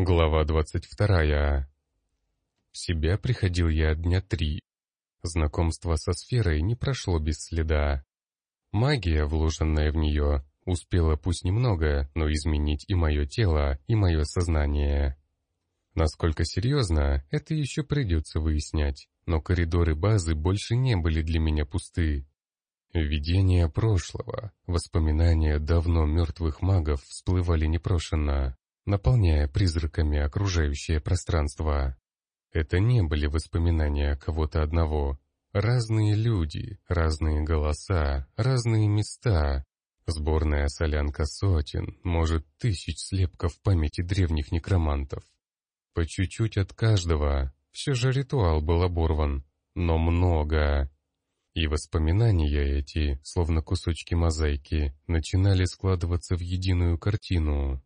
Глава двадцать вторая. В себя приходил я дня три. Знакомство со сферой не прошло без следа. Магия, вложенная в нее, успела пусть немного, но изменить и мое тело, и мое сознание. Насколько серьезно, это еще придется выяснять, но коридоры базы больше не были для меня пусты. Видения прошлого, воспоминания давно мертвых магов всплывали непрошенно, наполняя призраками окружающее пространство. Это не были воспоминания кого-то одного. Разные люди, разные голоса, разные места. Сборная солянка сотен, может, тысяч слепков памяти древних некромантов. По чуть-чуть от каждого. Все же ритуал был оборван. Но много. И воспоминания эти, словно кусочки мозаики, начинали складываться в единую картину.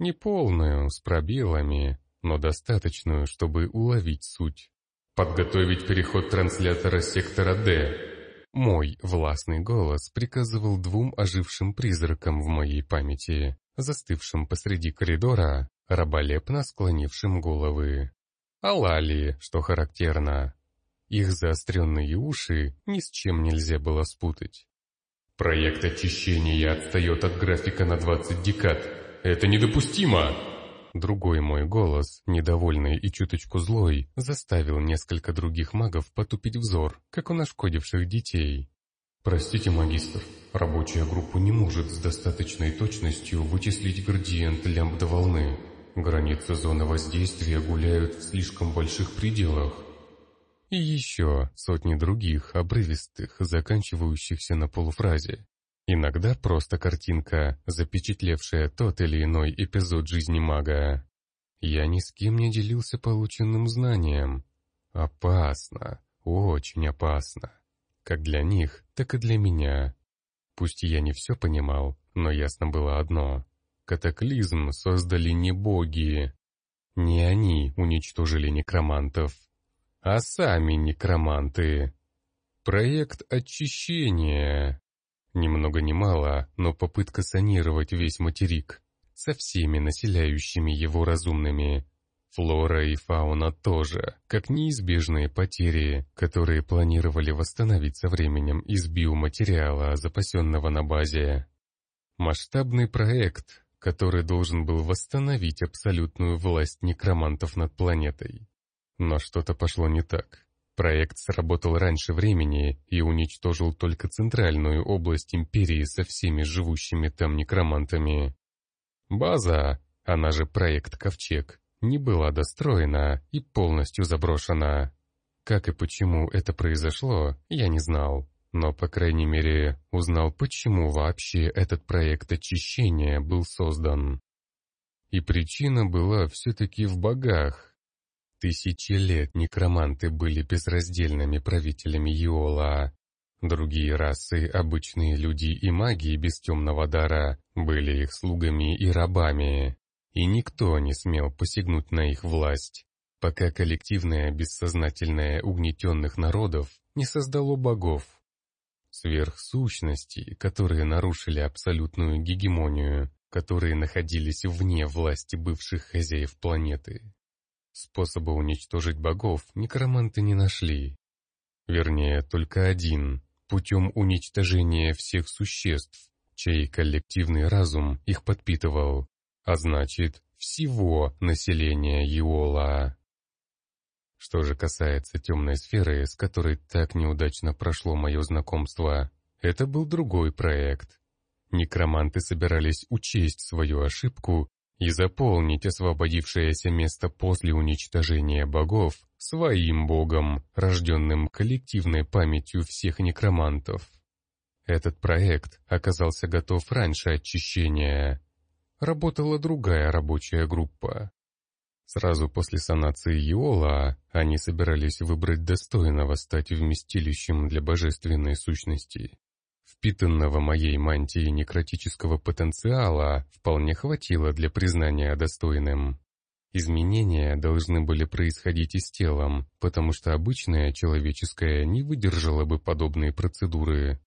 Неполную, с пробелами, но достаточную, чтобы уловить суть. «Подготовить переход транслятора сектора D». Мой властный голос приказывал двум ожившим призракам в моей памяти, застывшим посреди коридора, раболепно склонившим головы. Алали, что характерно. Их заостренные уши ни с чем нельзя было спутать. «Проект очищения отстает от графика на 20 декад. Это недопустимо!» Другой мой голос, недовольный и чуточку злой, заставил несколько других магов потупить взор, как у нашкодивших детей. «Простите, магистр, рабочая группа не может с достаточной точностью вычислить градиент лямбда волны. Границы зоны воздействия гуляют в слишком больших пределах». И еще сотни других, обрывистых, заканчивающихся на полуфразе. Иногда просто картинка, запечатлевшая тот или иной эпизод жизни мага. Я ни с кем не делился полученным знанием. Опасно, очень опасно. Как для них, так и для меня. Пусть я не все понимал, но ясно было одно. Катаклизм создали не боги. Не они уничтожили некромантов, а сами некроманты. Проект очищения. Ни много ни мало, но попытка санировать весь материк со всеми населяющими его разумными. Флора и фауна тоже, как неизбежные потери, которые планировали восстановить со временем из биоматериала, запасенного на базе. Масштабный проект, который должен был восстановить абсолютную власть некромантов над планетой. Но что-то пошло не так. Проект сработал раньше времени и уничтожил только центральную область Империи со всеми живущими там некромантами. База, она же проект Ковчег, не была достроена и полностью заброшена. Как и почему это произошло, я не знал, но, по крайней мере, узнал, почему вообще этот проект очищения был создан. И причина была все-таки в богах, Тысячи лет некроманты были безраздельными правителями Иола. Другие расы, обычные люди и маги без темного дара, были их слугами и рабами. И никто не смел посягнуть на их власть, пока коллективное бессознательное угнетенных народов не создало богов. Сверхсущности, которые нарушили абсолютную гегемонию, которые находились вне власти бывших хозяев планеты. Способа уничтожить богов некроманты не нашли. Вернее, только один, путем уничтожения всех существ, чей коллективный разум их подпитывал, а значит, всего населения Иола. Что же касается темной сферы, с которой так неудачно прошло мое знакомство, это был другой проект. Некроманты собирались учесть свою ошибку и заполнить освободившееся место после уничтожения богов своим богом, рожденным коллективной памятью всех некромантов. Этот проект оказался готов раньше очищения. Работала другая рабочая группа. Сразу после санации Иола они собирались выбрать достойного стать вместилищем для божественной сущности. Впитанного моей мантией некротического потенциала вполне хватило для признания достойным. Изменения должны были происходить и с телом, потому что обычное человеческое не выдержало бы подобные процедуры.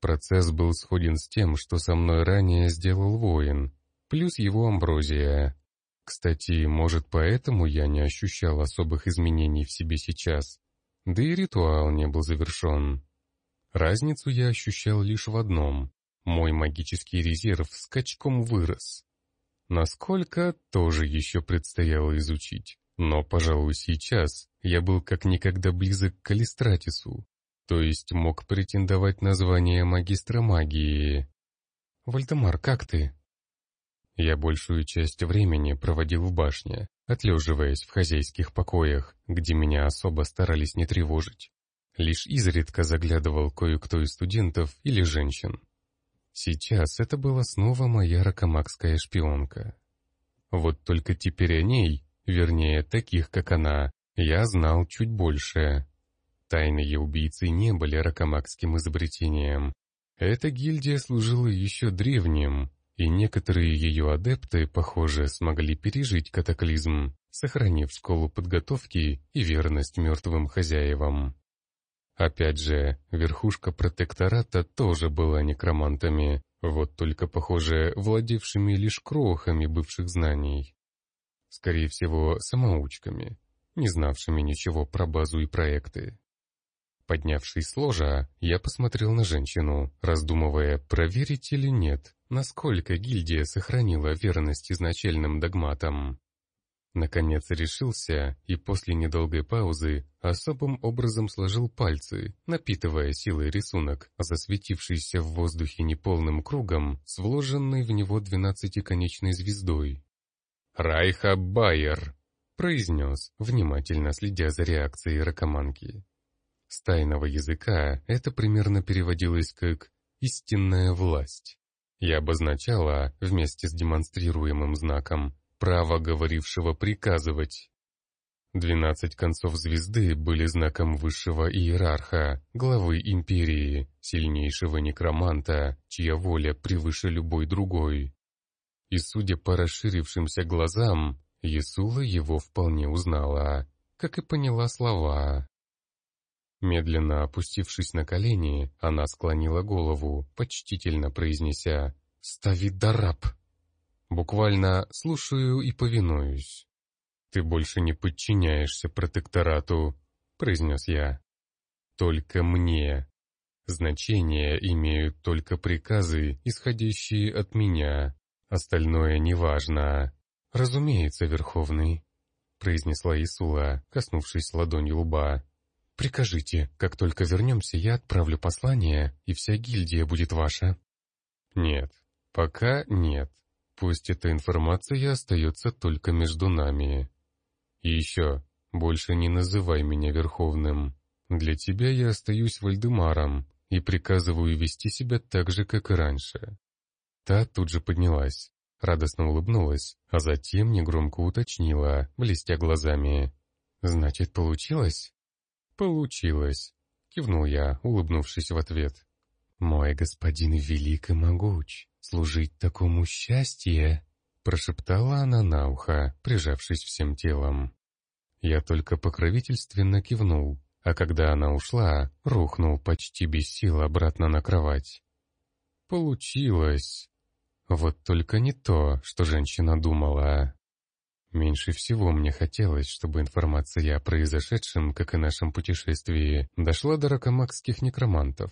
Процесс был сходен с тем, что со мной ранее сделал воин, плюс его амброзия. Кстати, может, поэтому я не ощущал особых изменений в себе сейчас. Да и ритуал не был завершен. Разницу я ощущал лишь в одном. Мой магический резерв скачком вырос. Насколько, тоже еще предстояло изучить. Но, пожалуй, сейчас я был как никогда близок к Калистратису, то есть мог претендовать на звание магистра магии. «Вальдемар, как ты?» Я большую часть времени проводил в башне, отлеживаясь в хозяйских покоях, где меня особо старались не тревожить. Лишь изредка заглядывал кое-кто из студентов или женщин. Сейчас это была снова моя ракомакская шпионка. Вот только теперь о ней, вернее, таких, как она, я знал чуть больше. Тайные убийцы не были ракомакским изобретением. Эта гильдия служила еще древним, и некоторые ее адепты, похоже, смогли пережить катаклизм, сохранив школу подготовки и верность мертвым хозяевам. Опять же, верхушка протектората тоже была некромантами, вот только, похоже, владевшими лишь крохами бывших знаний. Скорее всего, самоучками, не знавшими ничего про базу и проекты. Поднявшись с ложа, я посмотрел на женщину, раздумывая, проверить или нет, насколько гильдия сохранила верность изначальным догматам. Наконец решился и после недолгой паузы особым образом сложил пальцы, напитывая силой рисунок, засветившийся в воздухе неполным кругом с вложенной в него двенадцатиконечной звездой. «Райха Байер!» — произнес, внимательно следя за реакцией ракоманки. С тайного языка это примерно переводилось как «истинная власть» и обозначала, вместе с демонстрируемым знаком, право говорившего приказывать. Двенадцать концов звезды были знаком высшего иерарха, главы империи, сильнейшего некроманта, чья воля превыше любой другой. И судя по расширившимся глазам, Есула его вполне узнала, как и поняла слова. Медленно опустившись на колени, она склонила голову, почтительно произнеся «Ставидараб». Буквально «слушаю и повинуюсь». «Ты больше не подчиняешься протекторату», — произнес я. «Только мне. Значение имеют только приказы, исходящие от меня. Остальное неважно. Разумеется, Верховный», — произнесла Исула, коснувшись ладонью лба. «Прикажите, как только вернемся, я отправлю послание, и вся гильдия будет ваша». «Нет, пока нет. Пусть эта информация остается только между нами. И еще, больше не называй меня Верховным. Для тебя я остаюсь Вальдемаром и приказываю вести себя так же, как и раньше». Та тут же поднялась, радостно улыбнулась, а затем негромко уточнила, блестя глазами. «Значит, получилось?» «Получилось», — кивнул я, улыбнувшись в ответ. «Мой господин велик и могуч, служить такому счастье!» Прошептала она на ухо, прижавшись всем телом. Я только покровительственно кивнул, а когда она ушла, рухнул почти без сил обратно на кровать. Получилось. Вот только не то, что женщина думала. Меньше всего мне хотелось, чтобы информация о произошедшем, как и нашем путешествии, дошла до ракомакских некромантов.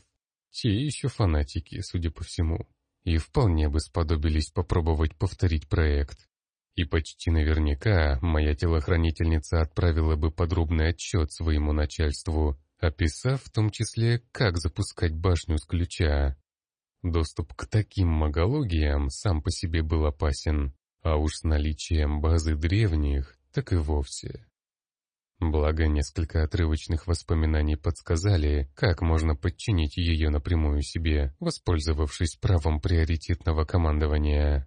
Те еще фанатики, судя по всему и вполне бы сподобились попробовать повторить проект. И почти наверняка моя телохранительница отправила бы подробный отчет своему начальству, описав в том числе, как запускать башню с ключа. Доступ к таким магологиям сам по себе был опасен, а уж с наличием базы древних, так и вовсе. Благо, несколько отрывочных воспоминаний подсказали, как можно подчинить ее напрямую себе, воспользовавшись правом приоритетного командования.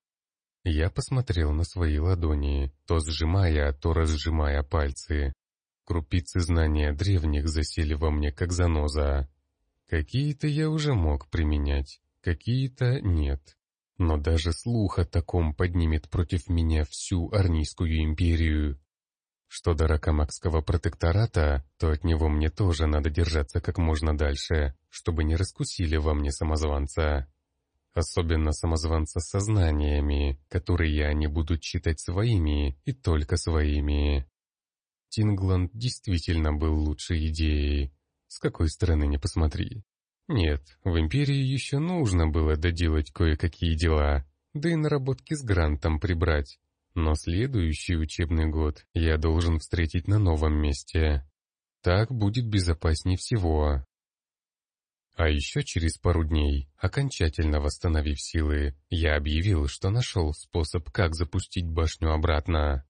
Я посмотрел на свои ладони, то сжимая, то разжимая пальцы. Крупицы знания древних засели во мне как заноза. Какие-то я уже мог применять, какие-то нет. Но даже слух о таком поднимет против меня всю Арнийскую империю. Что до Ракамакского протектората, то от него мне тоже надо держаться как можно дальше, чтобы не раскусили во мне самозванца. особенно самозванца с сознаниями, которые они будут считать своими и только своими. Тингланд действительно был лучшей идеей, с какой стороны не посмотри. Нет, в Империи еще нужно было доделать кое-какие дела, да и наработки с грантом прибрать. Но следующий учебный год я должен встретить на новом месте. Так будет безопаснее всего. А еще через пару дней, окончательно восстановив силы, я объявил, что нашел способ, как запустить башню обратно.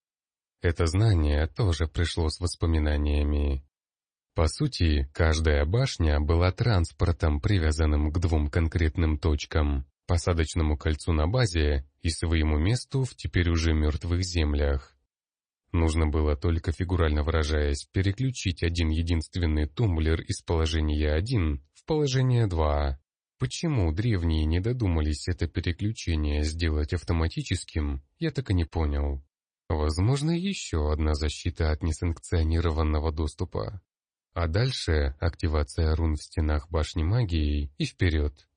Это знание тоже пришло с воспоминаниями. По сути, каждая башня была транспортом, привязанным к двум конкретным точкам – посадочному кольцу на базе и своему месту в теперь уже мертвых землях. Нужно было только, фигурально выражаясь, переключить один единственный тумблер из положения 1 в положение 2. Почему древние не додумались это переключение сделать автоматическим, я так и не понял. Возможно, еще одна защита от несанкционированного доступа. А дальше активация рун в стенах башни магии и вперед.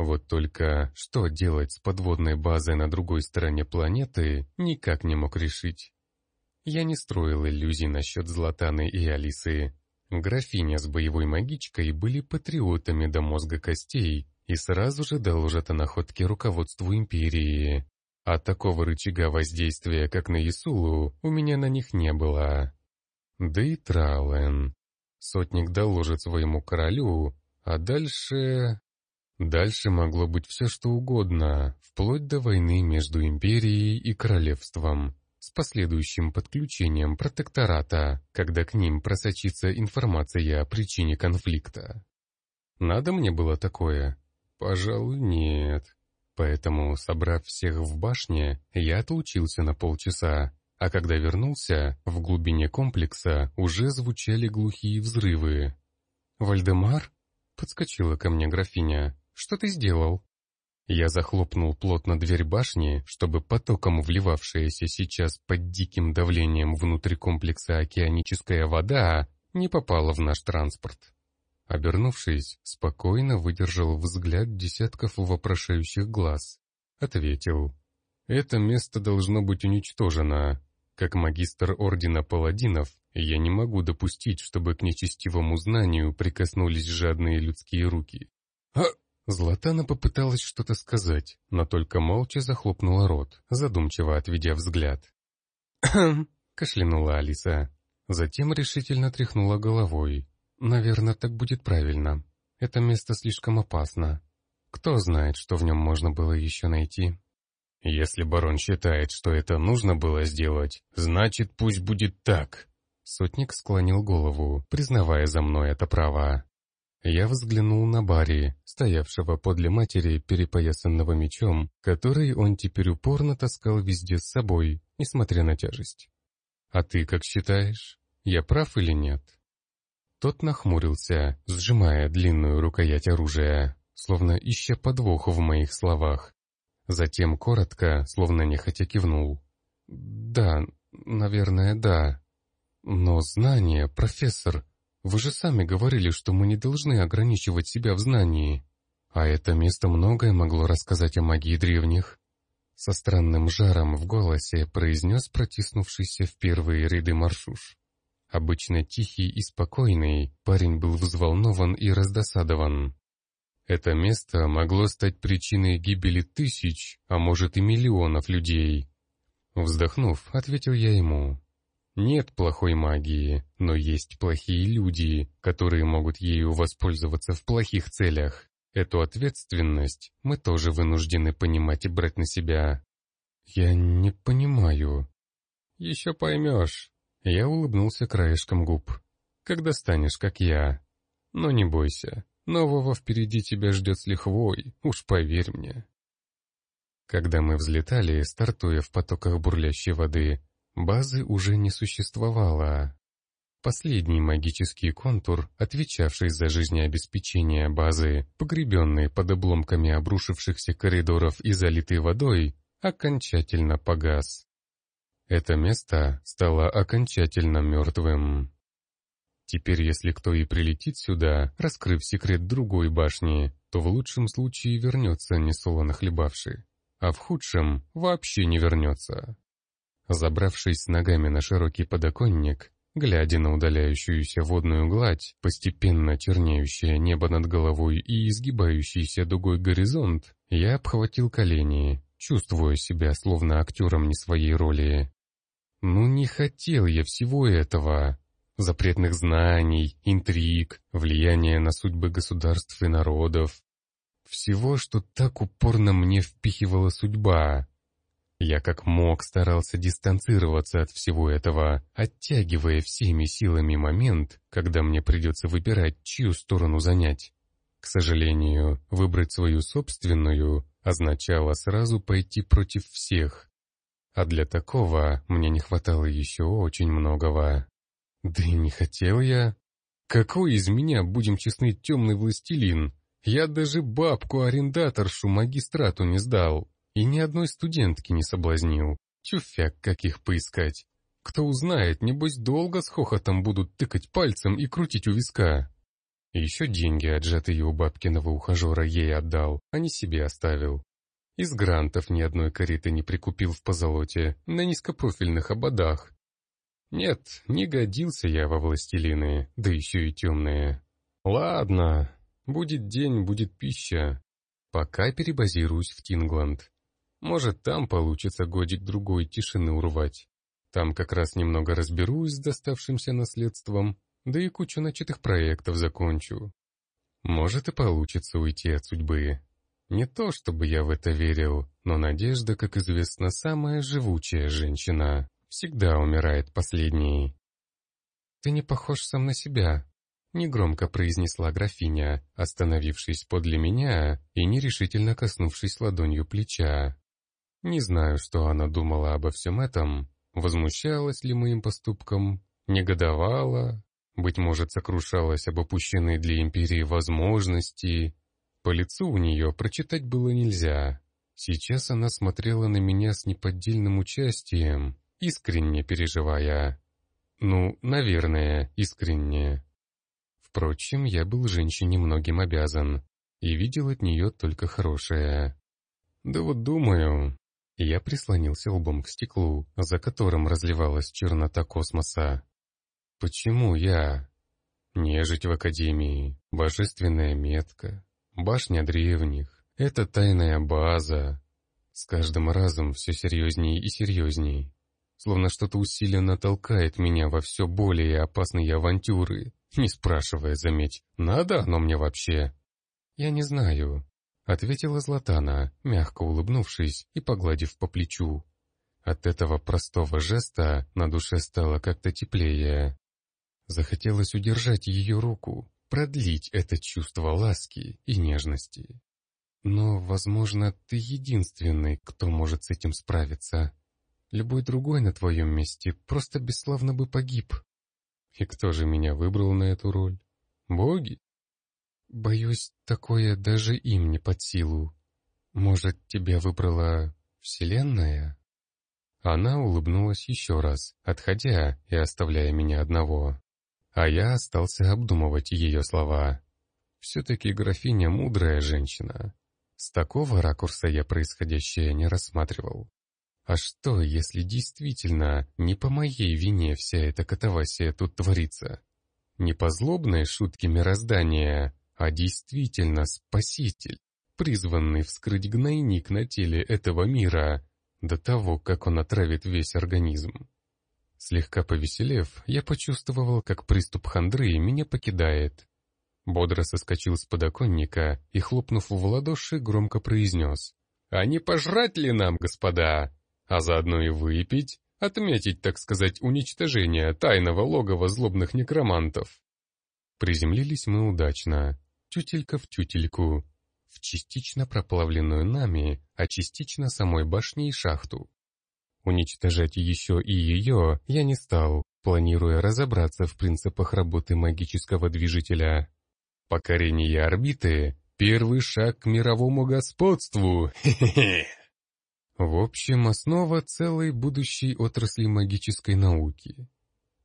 Вот только что делать с подводной базой на другой стороне планеты, никак не мог решить. Я не строил иллюзий насчет Златаны и Алисы. Графиня с боевой магичкой были патриотами до мозга костей и сразу же доложат о находке руководству Империи. А такого рычага воздействия, как на Исулу, у меня на них не было. Да и Трален. Сотник доложит своему королю, а дальше... Дальше могло быть все что угодно, вплоть до войны между империей и королевством, с последующим подключением протектората, когда к ним просочится информация о причине конфликта. Надо мне было такое? Пожалуй, нет. Поэтому, собрав всех в башне, я отлучился на полчаса, а когда вернулся, в глубине комплекса уже звучали глухие взрывы. «Вальдемар?» — подскочила ко мне графиня. «Что ты сделал?» Я захлопнул плотно дверь башни, чтобы потоком вливавшаяся сейчас под диким давлением внутрь комплекса океаническая вода не попала в наш транспорт. Обернувшись, спокойно выдержал взгляд десятков вопрошающих глаз. Ответил. «Это место должно быть уничтожено. Как магистр Ордена Паладинов, я не могу допустить, чтобы к нечестивому знанию прикоснулись жадные людские руки. Златана попыталась что-то сказать, но только молча захлопнула рот, задумчиво отведя взгляд. «Хм!» — кашлянула Алиса. Затем решительно тряхнула головой. «Наверное, так будет правильно. Это место слишком опасно. Кто знает, что в нем можно было еще найти?» «Если барон считает, что это нужно было сделать, значит, пусть будет так». Сотник склонил голову, признавая за мной это право. Я взглянул на Барри, стоявшего подле матери, перепоясанного мечом, который он теперь упорно таскал везде с собой, несмотря на тяжесть. «А ты как считаешь? Я прав или нет?» Тот нахмурился, сжимая длинную рукоять оружия, словно ища подвох в моих словах, Затем коротко, словно нехотя кивнул. «Да, наверное, да. Но знание, профессор, вы же сами говорили, что мы не должны ограничивать себя в знании. А это место многое могло рассказать о магии древних». Со странным жаром в голосе произнес протиснувшийся в первые ряды маршуш. Обычно тихий и спокойный, парень был взволнован и раздосадован. Это место могло стать причиной гибели тысяч, а может и миллионов людей. Вздохнув, ответил я ему. Нет плохой магии, но есть плохие люди, которые могут ею воспользоваться в плохих целях. Эту ответственность мы тоже вынуждены понимать и брать на себя. Я не понимаю. Еще поймешь. Я улыбнулся краешком губ. Когда станешь, как я. Но не бойся, Нового впереди тебя ждет с лихвой, уж поверь мне. Когда мы взлетали, стартуя в потоках бурлящей воды, базы уже не существовало. Последний магический контур, отвечавший за жизнеобеспечение базы, погребенный под обломками обрушившихся коридоров и залитый водой, окончательно погас. Это место стало окончательно мертвым. Теперь, если кто и прилетит сюда, раскрыв секрет другой башни, то в лучшем случае вернется несолоно хлебавший, а в худшем вообще не вернется. Забравшись ногами на широкий подоконник, глядя на удаляющуюся водную гладь, постепенно чернеющее небо над головой и изгибающийся дугой горизонт, я обхватил колени, чувствуя себя словно актером не своей роли. Ну не хотел я всего этого. Запретных знаний, интриг, влияния на судьбы государств и народов. Всего, что так упорно мне впихивала судьба. Я как мог старался дистанцироваться от всего этого, оттягивая всеми силами момент, когда мне придется выбирать, чью сторону занять. К сожалению, выбрать свою собственную означало сразу пойти против всех. А для такого мне не хватало еще очень многого. Да и не хотел я. Какой из меня, будем честны, темный властелин? Я даже бабку-арендаторшу магистрату не сдал. И ни одной студентки не соблазнил. Тюфяк, как их поискать. Кто узнает, небось долго с хохотом будут тыкать пальцем и крутить у виска. еще деньги, отжатые у бабкиного ухажера, ей отдал, а не себе оставил. Из грантов ни одной кареты не прикупил в позолоте, на низкопрофильных ободах. Нет, не годился я во властелины, да еще и темные. Ладно, будет день, будет пища. Пока перебазируюсь в Тингланд. Может, там получится годик-другой тишины урвать. Там как раз немного разберусь с доставшимся наследством, да и кучу начатых проектов закончу. Может и получится уйти от судьбы. Не то, чтобы я в это верил, но надежда, как известно, самая живучая женщина. Всегда умирает последней. «Ты не похож сам на себя», — негромко произнесла графиня, остановившись подле меня и нерешительно коснувшись ладонью плеча. Не знаю, что она думала обо всем этом, возмущалась ли моим поступком, негодовала, быть может, сокрушалась об опущенной для империи возможности. По лицу у нее прочитать было нельзя. Сейчас она смотрела на меня с неподдельным участием, искренне переживая. Ну, наверное, искренне. Впрочем, я был женщине многим обязан и видел от нее только хорошее. Да вот думаю, я прислонился лбом к стеклу, за которым разливалась чернота космоса. Почему я? Нежить в Академии, божественная метка, башня древних, это тайная база. С каждым разом все серьезнее и серьезней. Словно что-то усиленно толкает меня во все более опасные авантюры, не спрашивая, заметь, надо оно мне вообще? Я не знаю, ответила Златана, мягко улыбнувшись и погладив по плечу. От этого простого жеста на душе стало как-то теплее. Захотелось удержать ее руку, продлить это чувство ласки и нежности. Но, возможно, ты единственный, кто может с этим справиться. Любой другой на твоем месте просто бесславно бы погиб. И кто же меня выбрал на эту роль? Боги? Боюсь, такое даже им не под силу. Может, тебя выбрала Вселенная?» Она улыбнулась еще раз, отходя и оставляя меня одного. А я остался обдумывать ее слова. Все-таки графиня мудрая женщина. С такого ракурса я происходящее не рассматривал. А что, если действительно не по моей вине вся эта катавасия тут творится? Не по злобной шутке мироздания, а действительно спаситель, призванный вскрыть гнойник на теле этого мира до того, как он отравит весь организм. Слегка повеселев, я почувствовал, как приступ хандры меня покидает. Бодро соскочил с подоконника и, хлопнув в ладоши, громко произнес. «А не пожрать ли нам, господа? А заодно и выпить, отметить, так сказать, уничтожение тайного логова злобных некромантов?» Приземлились мы удачно тютелька в тютельку, в частично проплавленную нами, а частично самой башней и шахту. Уничтожать еще и ее я не стал, планируя разобраться в принципах работы магического движителя. Покорение орбиты — первый шаг к мировому господству, хе-хе-хе. В общем, основа целой будущей отрасли магической науки.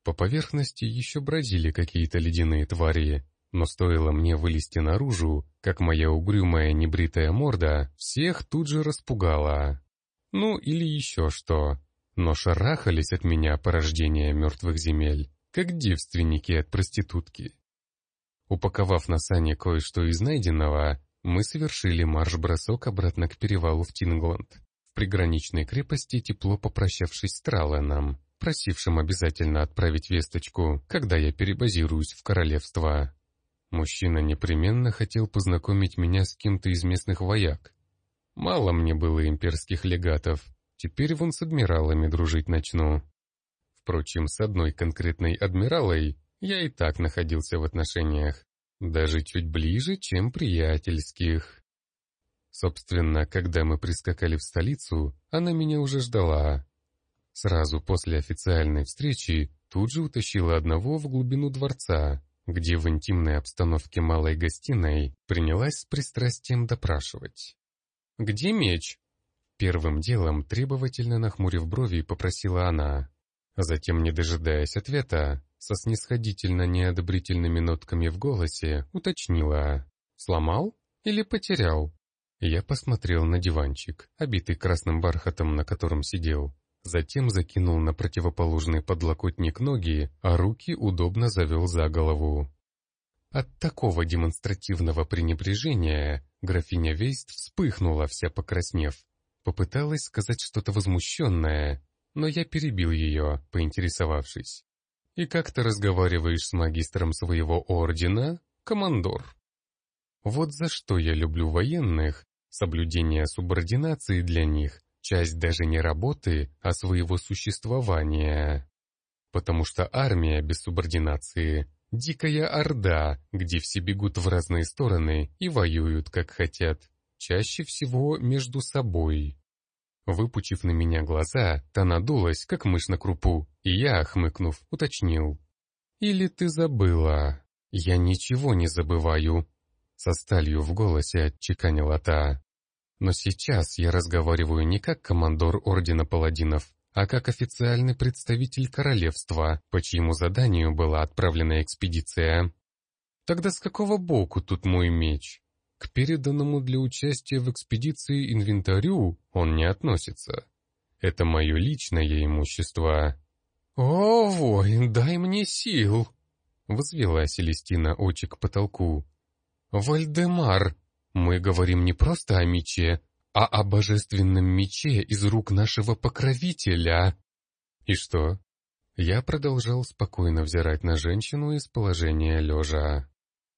По поверхности еще бродили какие-то ледяные твари, Но стоило мне вылезти наружу, как моя угрюмая небритая морда всех тут же распугала. Ну или еще что. Но шарахались от меня порождения мертвых земель, как девственники от проститутки. Упаковав на сане кое-что из найденного, мы совершили марш-бросок обратно к перевалу в Тингланд. В приграничной крепости тепло попрощавшись с Тралленом, просившим обязательно отправить весточку, когда я перебазируюсь в королевство. Мужчина непременно хотел познакомить меня с кем-то из местных вояк. Мало мне было имперских легатов, теперь вон с адмиралами дружить начну. Впрочем, с одной конкретной адмиралой я и так находился в отношениях, даже чуть ближе, чем приятельских. Собственно, когда мы прискакали в столицу, она меня уже ждала. Сразу после официальной встречи тут же утащила одного в глубину дворца, где в интимной обстановке малой гостиной принялась с пристрастием допрашивать. «Где меч?» Первым делом, требовательно нахмурив брови, попросила она. Затем, не дожидаясь ответа, со снисходительно неодобрительными нотками в голосе, уточнила. «Сломал или потерял?» Я посмотрел на диванчик, обитый красным бархатом, на котором сидел. Затем закинул на противоположный подлокотник ноги, а руки удобно завел за голову. От такого демонстративного пренебрежения графиня Вейст вспыхнула, вся покраснев. Попыталась сказать что-то возмущенное, но я перебил ее, поинтересовавшись. «И как ты разговариваешь с магистром своего ордена, командор?» Вот за что я люблю военных, соблюдение субординации для них, часть даже не работы, а своего существования. Потому что армия без субординации – дикая орда, где все бегут в разные стороны и воюют, как хотят, чаще всего между собой. Выпучив на меня глаза, та надулась, как мышь на крупу, и я, хмыкнув, уточнил. «Или ты забыла?» «Я ничего не забываю», — со сталью в голосе отчеканила та. «Но сейчас я разговариваю не как командор Ордена Паладинов, а как официальный представитель королевства, по чьему заданию была отправлена экспедиция. Тогда с какого боку тут мой меч?» К переданному для участия в экспедиции инвентарю он не относится. Это мое личное имущество. «О, воин, дай мне сил!» — возвела Селестина очи к потолку. «Вальдемар, мы говорим не просто о мече, а о божественном мече из рук нашего покровителя». «И что?» Я продолжал спокойно взирать на женщину из положения лежа.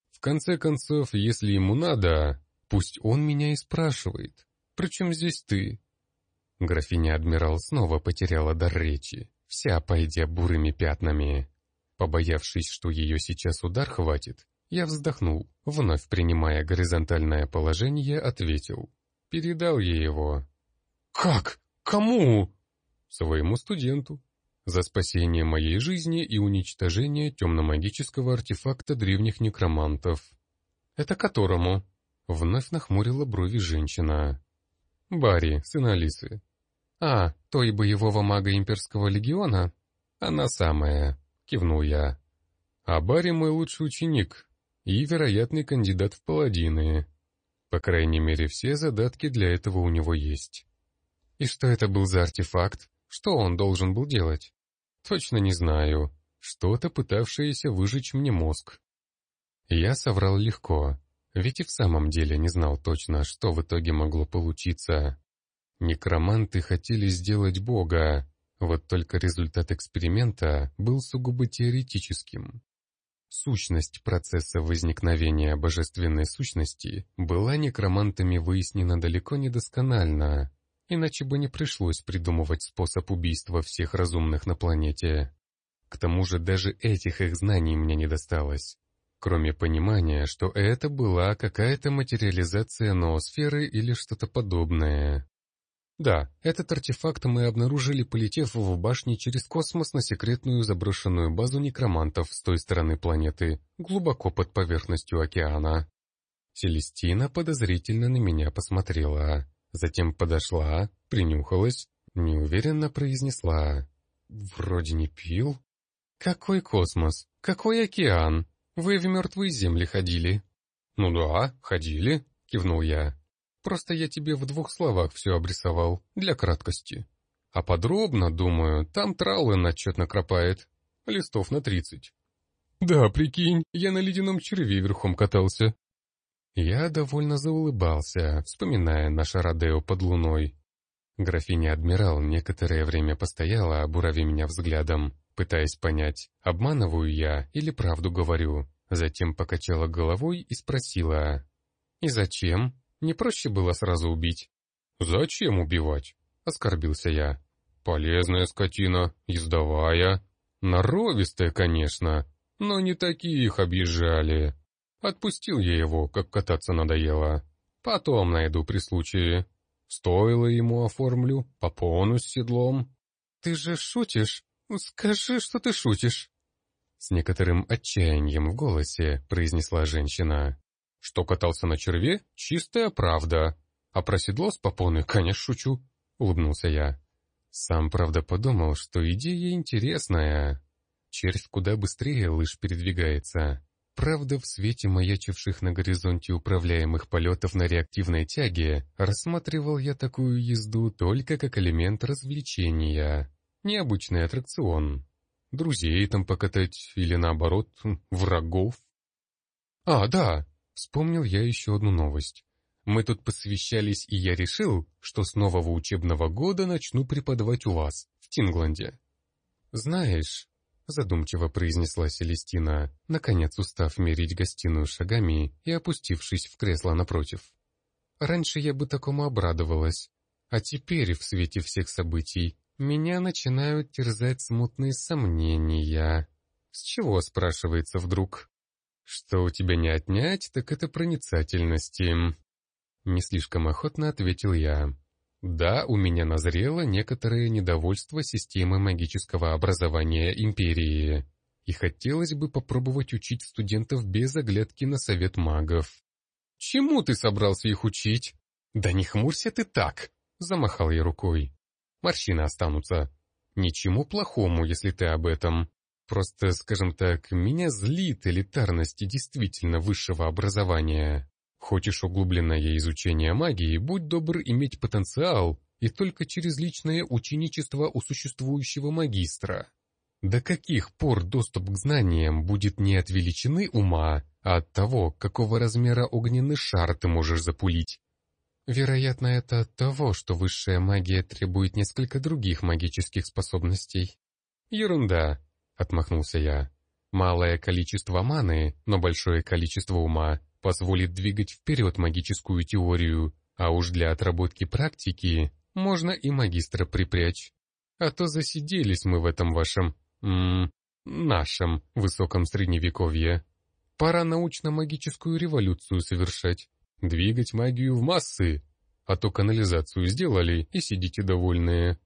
В конце концов, если ему надо, пусть он меня и спрашивает. Причем здесь ты? Графиня-адмирал снова потеряла дар речи, вся пойдя бурыми пятнами. Побоявшись, что ее сейчас удар хватит, я вздохнул, вновь принимая горизонтальное положение, ответил. Передал ей его. «Как? Кому?» «Своему студенту за спасение моей жизни и уничтожение темно-магического артефакта древних некромантов. «Это которому?» — вновь нахмурила брови женщина. «Барри, сын Алисы». «А, той боевого мага имперского легиона?» «Она самая», — кивнул я. «А Барри мой лучший ученик и вероятный кандидат в паладины. По крайней мере, все задатки для этого у него есть». «И что это был за артефакт? Что он должен был делать?» Точно не знаю. Что-то пытавшееся выжечь мне мозг. Я соврал легко, ведь и в самом деле не знал точно, что в итоге могло получиться. Некроманты хотели сделать Бога, вот только результат эксперимента был сугубо теоретическим. Сущность процесса возникновения божественной сущности была некромантами выяснена далеко недосконально, иначе бы не пришлось придумывать способ убийства всех разумных на планете. К тому же даже этих их знаний мне не досталось. Кроме понимания, что это была какая-то материализация ноосферы или что-то подобное. Да, этот артефакт мы обнаружили, полетев в башне через космос на секретную заброшенную базу некромантов с той стороны планеты, глубоко под поверхностью океана. Селестина подозрительно на меня посмотрела. Затем подошла, принюхалась, неуверенно произнесла. «Вроде не пил». «Какой космос? Какой океан? вы в мертвые земли ходили». «Ну да, ходили», — кивнул я. «Просто я тебе в двух словах все обрисовал, для краткости. А подробно, думаю, там Траллен отчет накропает. Листов на тридцать». «Да, прикинь, я на ледяном черве верхом катался». Я довольно заулыбался, вспоминая наше Родео под луной. Графиня-адмирал некоторое время постояла, обурави меня взглядом, пытаясь понять, обманываю я или правду говорю. Затем покачала головой и спросила. «И зачем? Не проще было сразу убить?» «Зачем убивать?» — оскорбился я. «Полезная скотина, ездовая. Норовистая, конечно, но не такие их объезжали. Отпустил я его, как кататься надоело. Потом найду при случае. Стоило ему оформлю, попону с седлом. «Ты же шутишь? Скажи, что ты шутишь!» С некоторым отчаянием в голосе произнесла женщина. Что катался на черве — чистая правда. А про седло с попоной, конечно, шучу, — улыбнулся я. Сам, правда, подумал, что идея интересная. Червь куда быстрее лыж передвигается. Правда, в свете маячивших на горизонте управляемых полетов на реактивной тяге, рассматривал я такую езду только как элемент развлечения. Необычный аттракцион. Друзей там покатать или наоборот, врагов. А, да, вспомнил я еще одну новость. Мы тут посвящались, и я решил, что с нового учебного года начну преподавать у вас, в Тингланде. Знаешь, задумчиво произнесла Селестина, наконец устав мерить гостиную шагами и опустившись в кресло напротив. Раньше я бы такому обрадовалась, а теперь, в свете всех событий, меня начинают терзать смутные сомнения. С чего, спрашивается вдруг? Что у тебя не отнять, так это проницательности. Не слишком охотно ответил я. Да, у меня назрело некоторое недовольство системой магического образования Империи. И хотелось бы попробовать учить студентов без оглядки на совет магов. «Чему ты собрался их учить?» «Да не хмурься ты так!» — замахал я рукой морщины останутся. Ничему плохому, если ты об этом. Просто, скажем так, меня злит элитарность действительно высшего образования. Хочешь углубленное изучение магии, будь добр иметь потенциал, и только через личное ученичество у существующего магистра. До каких пор доступ к знаниям будет не от величины ума, а от того, какого размера огненный шар ты можешь запулить? Вероятно, это от того, что высшая магия требует несколько других магических способностей. Ерунда, отмахнулся я. Малое количество маны, но большое количество ума позволит двигать вперед магическую теорию, а уж для отработки практики можно и магистра припрячь. А то засиделись мы в этом вашем... М нашем высоком средневековье. Пора научно-магическую революцию совершать. Двигать магию в массы, а то канализацию сделали и сидите довольные.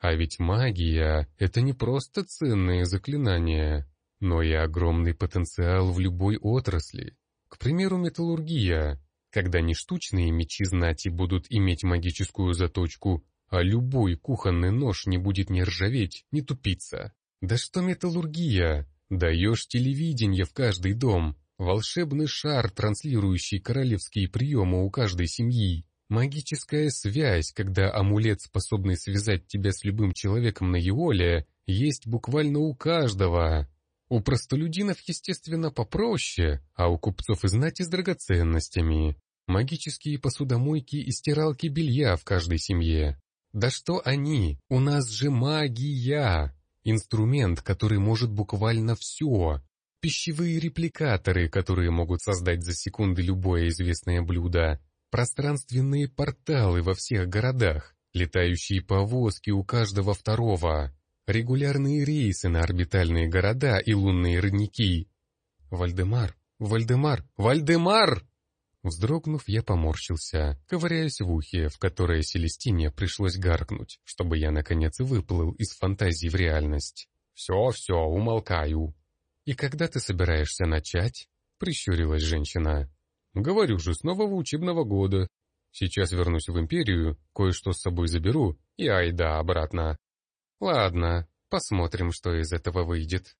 А ведь магия — это не просто ценные заклинания, но и огромный потенциал в любой отрасли. К примеру, металлургия, когда не штучные мечи знати будут иметь магическую заточку, а любой кухонный нож не будет ни ржаветь, ни тупиться. Да что металлургия? Даешь телевидение в каждый дом, Волшебный шар, транслирующий королевские приемы у каждой семьи. Магическая связь, когда амулет, способный связать тебя с любым человеком на Еоле, есть буквально у каждого. У простолюдинов, естественно, попроще, а у купцов и знати с драгоценностями. Магические посудомойки и стиралки белья в каждой семье. Да что они? У нас же магия! Инструмент, который может буквально все. Пищевые репликаторы, которые могут создать за секунды любое известное блюдо. Пространственные порталы во всех городах. Летающие повозки у каждого второго. Регулярные рейсы на орбитальные города и лунные родники. Вальдемар, Вальдемар, Вальдемар! Вздрогнув, я поморщился, ковыряясь в ухе, в которое Селестине пришлось гаркнуть, чтобы я, наконец, выплыл из фантазии в реальность. «Все-все, умолкаю», «И когда ты собираешься начать?» — прищурилась женщина. «Говорю же, с нового учебного года. Сейчас вернусь в империю, кое-что с собой заберу, и айда обратно. Ладно, посмотрим, что из этого выйдет».